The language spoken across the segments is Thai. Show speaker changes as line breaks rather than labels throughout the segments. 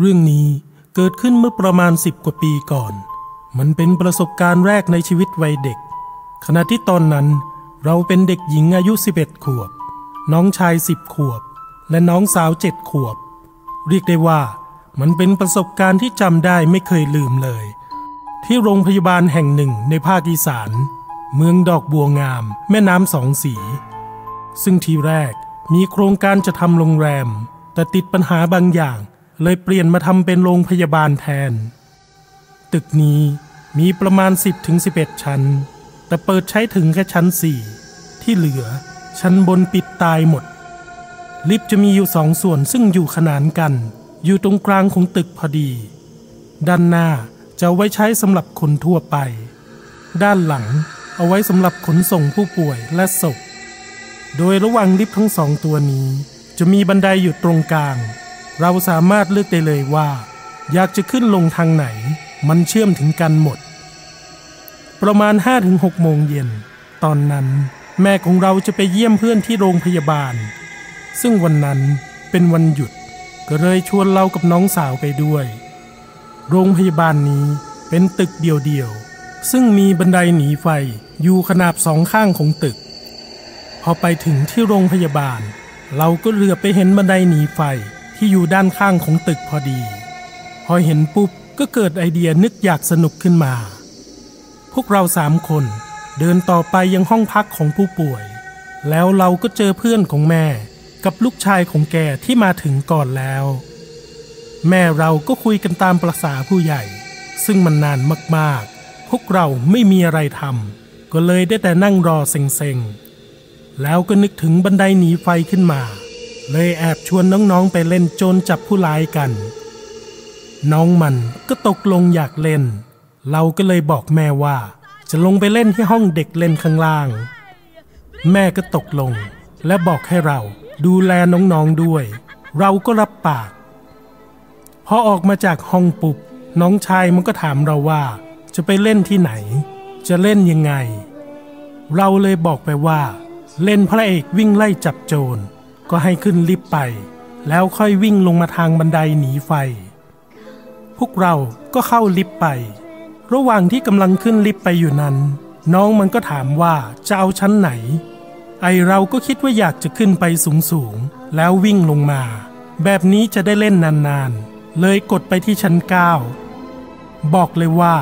เรื่องนี้เกิดขึ้นเมื่อประมาณสิบกว่าปีก่อน มันเป็นประสบการณ์แรกในชีวิตวัยเด็ก ขณะที่ตอนนั้นเราเป็นเด็กหญิงอายุ 11 ขวบ น้องชาย 10 ขวบ และน้องสาวเจ็ดขวบ เรียกได้ว่ามันเป็นประสบการณ์ที่จำได้ไม่เคยลืมเลย ที่โรงพยาบาลแห่งหนึ่งในภาคอีสาน เมืองดอกบัวงาม แม่น้ำสองสี ซึ่งทีแรกมีโครงการจะทำโรงแรม แต่ติดปัญหาบางอย่าง เลยเปลี่ยนมาทำเป็นโรงพยาบาลแทน ตึกนี้มีประมาณ 10-11 ชั้น แต่เปิดใช้ถึงแค่ชั้น 4 ที่เหลือชั้นบนปิดตายหมด ลิฟต์จะมีอยู่สองส่วนซึ่งอยู่ขนานกัน อยู่ตรงกลางของตึกพอดี ด้านหน้าจะไว้ใช้สำหรับคนทั่วไป ด้านหลังเอาไว้สำหรับขนส่งผู้ป่วยและศพ โดยระหว่างลิฟต์ทั้งสองตัวนี้ จะมีบันไดอยู่ตรงกลาง เราสามารถเลือกได้เลยว่า อยากจะขึ้นลงทางไหน มันเชื่อมถึงกันหมด ประมาณ 5-6 โมงเย็น ตอนนั้นแม่ของเราจะไปเยี่ยมเพื่อนที่โรงพยาบาล ซึ่งวันนั้นเป็นวันหยุด ก็เลยชวนเรากับน้องสาวไปด้วย โรงพยาบาลนี้เป็นตึกเดียวๆ ซึ่งมีบันไดหนีไฟอยู่ขนาบสองข้างของตึก พอไปถึงที่โรงพยาบาล เราก็เลือบไปเห็นบันไดหนีไฟ ที่อยู่ด้านข้างของตึกพอดี พอเห็นปุ๊บก็เกิดไอเดียนึกอยากสนุกขึ้นมา พวกเราสามคนเดินต่อไปยังห้องพักของผู้ป่วย แล้วเราก็เจอเพื่อนของแม่กับลูกชายของแกที่มาถึงก่อนแล้ว แม่เราก็คุยกันตามประษาผู้ใหญ่ ซึ่งมันนานมากๆ พวกเราไม่มีอะไรทำก็เลยได้แต่นั่งรอเซ็งๆ แล้วก็นึกถึงบันไดหนีไฟขึ้นมา เลยแอบชวนน้องๆไปเล่นโจรจับผู้ร้ายกัน น้องมันก็ตกลงอยากเล่น เราก็เลยบอกแม่ว่า จะลงไปเล่นที่ห้องเด็กเล่นข้างล่าง แม่ก็ตกลง และบอกให้เราดูแลน้องๆด้วย เราก็รับปาก พอออกมาจากห้องปุบน้องชายมันก็ถามเราว่า จะไปเล่นที่ไหน จะเล่นยังไง เราเลยบอกไปว่า เล่นพระเอกวิ่งไล่จับโจร ก็ให้ขึ้นลิฟต์ไป แล้วค่อยวิ่งลงมาทางบันไดหนีไฟ พวกเราก็เข้าลิฟต์ไป ระหว่างที่กำลังขึ้นลิฟต์ไปอยู่นั้น น้องมันก็ถามว่าจะเอาชั้นไหน ไอเราก็คิดว่าอยากจะขึ้นไปสูงๆ แล้ววิ่งลงมา แบบนี้จะได้เล่นนานๆ เลยกดไปที่ชั้นเก้าบอกเลยว่า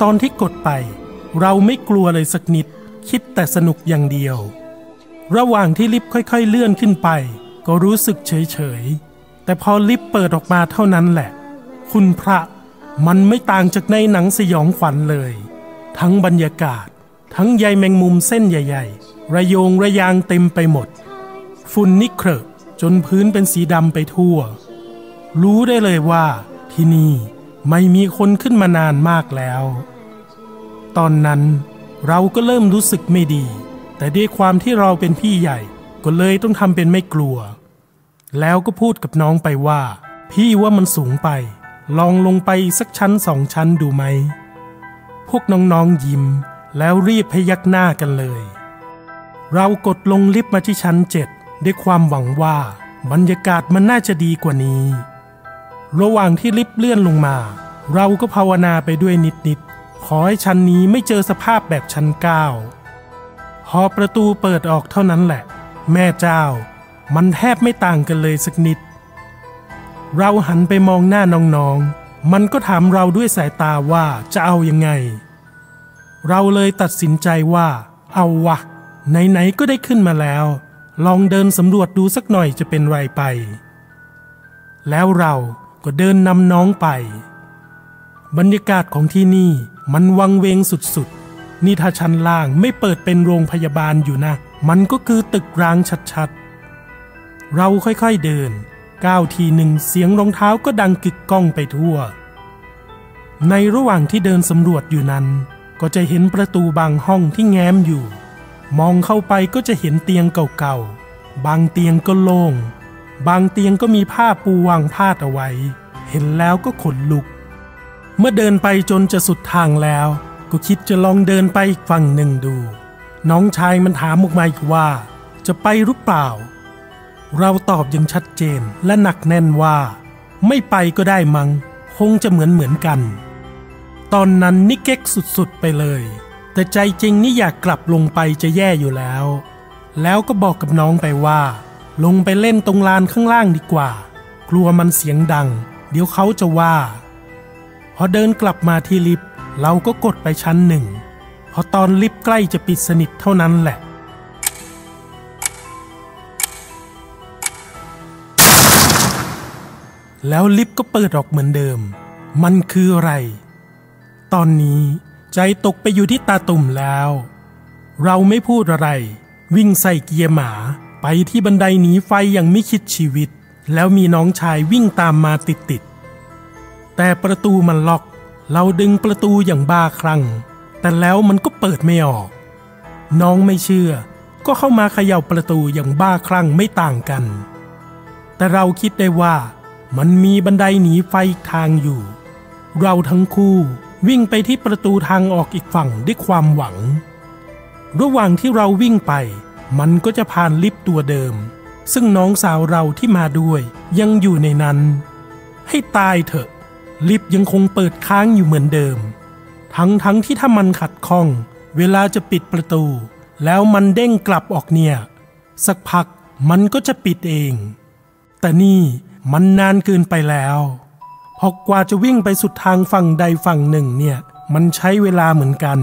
ตอนที่กดไป เราไม่กลัวเลยสักนิด คิดแต่สนุกอย่างเดียว ระหว่างที่ลิฟต์ค่อย ๆ เลื่อนขึ้นไป ก็รู้สึกเฉย ๆ แต่พอลิฟต์เปิดออกมาเท่านั้นแหละ คุณพระมันไม่ต่างจากในหนังสยองขวัญเลย ทั้งบรรยากาศ ทั้งใยแมงมุมเส้นใหญ่ ๆ ระโยงระยางเต็มไปหมด ฝุ่นนิเครอะจนพื้นเป็นสีดำไปทั่ว รู้ได้เลยว่าที่นี่ไม่มีคนขึ้นมานานมากแล้ว ตอนนั้นเราก็เริ่มรู้สึกไม่ดี แต่ด้วยความที่เราเป็นพี่ใหญ่ ก็เลยต้องทำเป็นไม่กลัว แล้วก็พูดกับน้องไปว่า พี่ว่ามันสูงไป ลองลงไปสักชั้นสองชั้นดูไหม พวกน้องๆยิ้ม แล้วรีบพยักหน้ากันเลย เรากดลงลิฟต์มาที่ชั้นเจ็ดด้วยความหวังว่าบรรยากาศมันน่าจะดีกว่านี้ ระหว่างที่ลิฟต์เลื่อนลงมา เราก็ภาวนาไปด้วยนิดๆขอให้ชั้นนี้ไม่เจอสภาพแบบชั้นเก้า พอประตูเปิดออกเท่านั้นแหละ แม่เจ้า มันแทบไม่ต่างกันเลยสักนิด เราหันไปมองหน้าน้องๆ มันก็ถามเราด้วยสายตาว่าจะเอายังไง เราเลยตัดสินใจว่า เอาวะ ไหนๆ ก็ได้ขึ้นมาแล้ว ลองเดินสำรวจดูสักหน่อยจะเป็นไรไป แล้วเราก็เดินนำน้องไป บรรยากาศของที่นี่มันวังเวงสุดๆ นี่ถ้าชั้นล่างไม่เปิดเป็นโรงพยาบาลอยู่นะ มันก็คือตึกร้างชัดๆ เราค่อยๆเดิน ก้าวทีหนึ่งเสียงรองเท้าก็ดังกึกก้องไปทั่ว ในระหว่างที่เดินสำรวจอยู่นั้น ก็จะเห็นประตูบางห้องที่แง้มอยู่ มองเข้าไปก็จะเห็นเตียงเก่าๆ บางเตียงก็โล่ง บางเตียงก็มีผ้าปูวางพาดเอาไว้ เห็นแล้วก็ขนลุก เมื่อเดินไปจนจะสุดทางแล้ว ก็คิดจะลองเดินไปอีกฝั่งหนึ่งดู น้องชายมันถามออกมาอีกว่า จะไปหรือเปล่า เราตอบอย่างชัดเจนและหนักแน่นว่า ไม่ไปก็ได้มังคงจะเหมือนเหมือนกัน ตอนนั้นนี่เก๊กสุดๆไปเลย แต่ใจจริงนี่อยากกลับลงไปจะแย่อยู่แล้ว แล้วก็บอกกับน้องไปว่า ลงไปเล่นตรงลานข้างล่างดีกว่า กลัวมันเสียงดัง เดี๋ยวเขาจะว่า พอเดินกลับมาที่ลิฟต์ เราก็กดไปชั้นหนึ่งพอตอนลิฟต์ใกล้จะปิดสนิทเท่านั้นแหละ แล้วลิฟต์ก็เปิดออกเหมือนเดิม มันคืออะไร ตอนนี้ใจตกไปอยู่ที่ตาตุ่มแล้ว เราไม่พูดอะไร วิ่งใส่เกียร์หมาไปที่บันไดหนีไฟอย่างไม่คิดชีวิต แล้วมีน้องชายวิ่งตามมาติดๆแต่ประตูมันล็อก เราดึงประตูอย่างบ้าคลั่ง แต่แล้วมันก็เปิดไม่ออก น้องไม่เชื่อ ก็เข้ามาเขย่าประตูอย่างบ้าคลั่งไม่ต่างกัน แต่เราคิดได้ว่ามันมีบันไดหนีไฟทางอยู่ เราทั้งคู่วิ่งไปที่ประตูทางออกอีกฝั่งด้วยความหวัง ระหว่างที่เราวิ่งไป มันก็จะผ่านลิฟต์ตัวเดิม ซึ่งน้องสาวเราที่มาด้วยยังอยู่ในนั้น ให้ตายเถอะ ลิฟต์ยังคงเปิดค้างอยู่เหมือนเดิม ทั้งทั้งที่ถ้ามันขัดข้อง เวลาจะปิดประตู แล้วมันเด้งกลับออกเนี่ย สักพักมันก็จะปิดเอง แต่นี่มันนานเกินไปแล้วพอกว่าจะวิ่งไปสุดทางฝั่งใดฝั่งหนึ่งเนี่ย มันใช้เวลาเหมือนกัน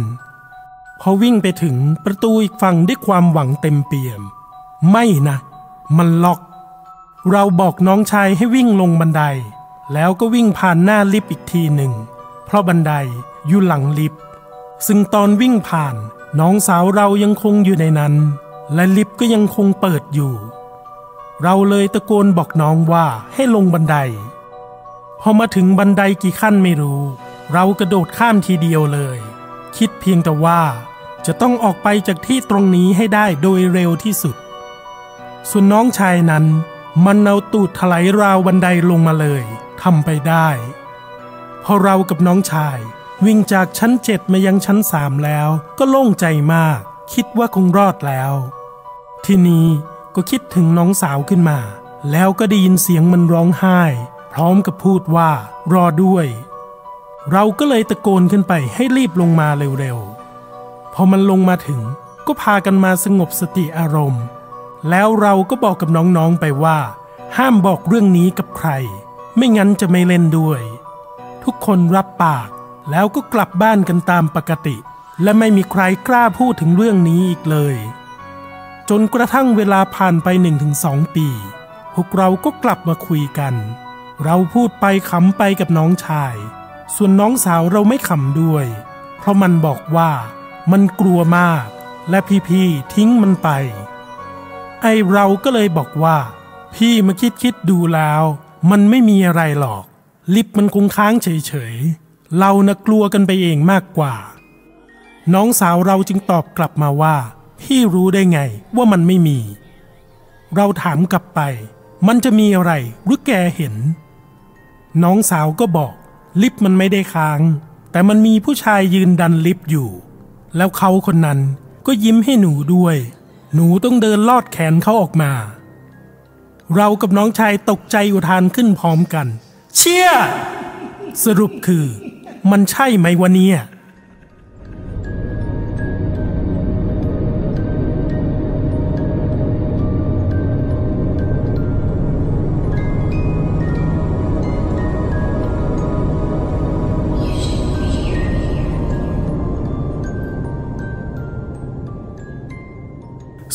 พอวิ่งไปถึงประตูอีกฝั่งด้วยความหวังเต็มเปี่ยม ไม่นะ มันล็อก เราบอกน้องชายให้วิ่งลงบันได แล้วก็วิ่งผ่านหน้าลิฟต์อีกทีหนึ่ง เพราะบันไดอยู่หลังลิฟต์ซึ่งตอนวิ่งผ่านน้องสาวเรายังคงอยู่ในนั้น และลิฟต์ก็ยังคงเปิดอยู่ เราเลยตะโกนบอกน้องว่าให้ลงบันได พอมาถึงบันไดกี่ขั้นไม่รู้ เรากระโดดข้ามทีเดียวเลย คิดเพียงแต่ว่าจะต้องออกไปจากที่ตรงนี้ให้ได้โดยเร็วที่สุด ส่วนน้องชายนั้น มันเอาตูดถลายราวบันไดลงมาเลย ทำไปได้ พอเรากับน้องชายวิ่งจากชั้นเจ็ดมายังชั้นสามแล้ว ก็โล่งใจมาก คิดว่าคงรอดแล้ว ทีนี้ก็คิดถึงน้องสาวขึ้นมา แล้วก็ได้ยินเสียงมันร้องไห้ พร้อมกับพูดว่ารอด้วย เราก็เลยตะโกนขึ้นไปให้รีบลงมาเร็วๆ พอมันลงมาถึงก็พากันมาสงบสติอารมณ์ แล้วเราก็บอกกับน้องๆไปว่า ห้ามบอกเรื่องนี้กับใคร ไม่งั้นจะไม่เล่นด้วย ทุกคนรับปากแล้วก็กลับบ้านกันตามปกติ และไม่มีใครกล้าพูดถึงเรื่องนี้อีกเลย จนกระทั่งเวลาผ่านไปหนึ่งถึงสองปี พวกเราก็กลับมาคุยกัน เราพูดไปขำไปกับน้องชาย ส่วนน้องสาวเราไม่ขำด้วย เพราะมันบอกว่ามันกลัวมาก และพี่ๆทิ้งมันไป ไอเราก็เลยบอกว่า พี่มาคิดคิดดูแล้ว มันไม่มีอะไรหรอก ลิฟต์มันคงค้างเฉยๆ เรานะกลัวกันไปเองมากกว่า น้องสาวเราจึงตอบกลับมาว่า พี่รู้ได้ไงว่ามันไม่มี เราถามกลับไป มันจะมีอะไรหรือแกเห็น น้องสาวก็บอก ลิฟต์มันไม่ได้ค้าง แต่มันมีผู้ชายยืนดันลิฟต์อยู่ แล้วเขาคนนั้นก็ยิ้มให้หนูด้วย หนูต้องเดินลอดแขนเขาออกมา เรากับน้องชายตกใจอุทานขึ้นพร้อมกัน เชี่ย สรุปคือ มันใช่ไหมวะเนี่ย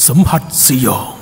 สัมผัสสยอง